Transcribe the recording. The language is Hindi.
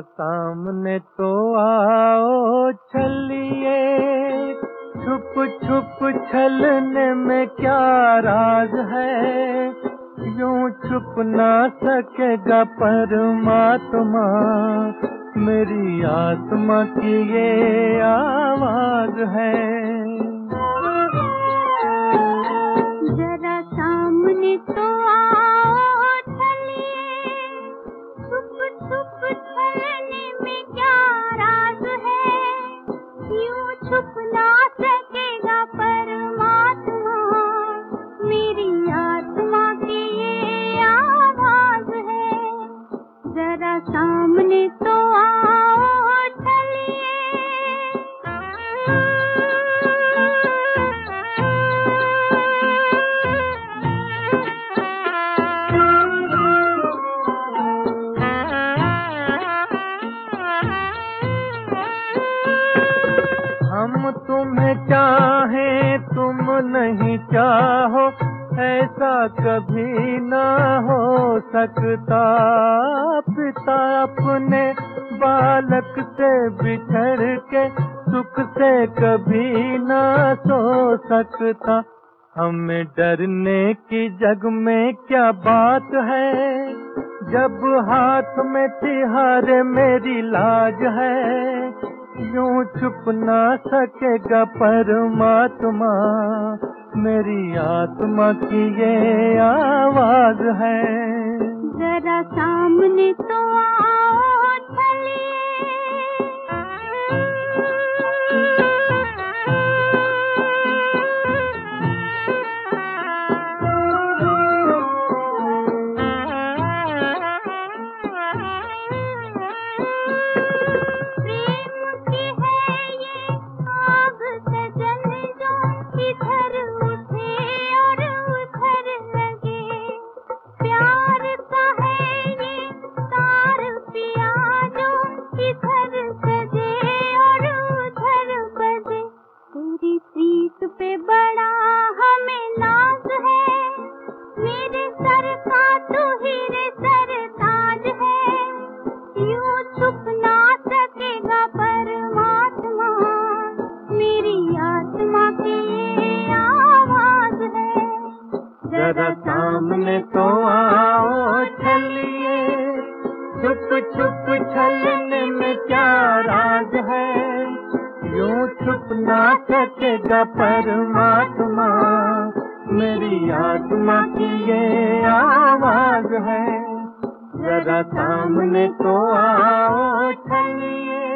सामने तो आओ छलिए। छुप छुप छलने में क्या राज है? यूँ छुप ना सकेगा परमात्मा। मेरी आत्मा की ये आवाज़ है। हम तुम्हें चाहे, तुम नहीं चाहो, ऐसा कभी ना हो सकता। पिता अपने बालक से बिछड़ के सुख से कभी ना सो सकता। हमें डरने की जग में क्या बात है? जब हाथ में तिहारे मेरी लाज है यूँ छुप ना सकेगा परमात्मा। मेरी आत्मा की ये आवाज़ है। जरा सामने जरा सामने तो आओ चलिए छुप छुप छलने में क्या राज है? यूँ छुप ना सकेगा परमात्मा। मेरी आत्मा की ये आवाज़ है। जरा सामने तो आओ चलिए।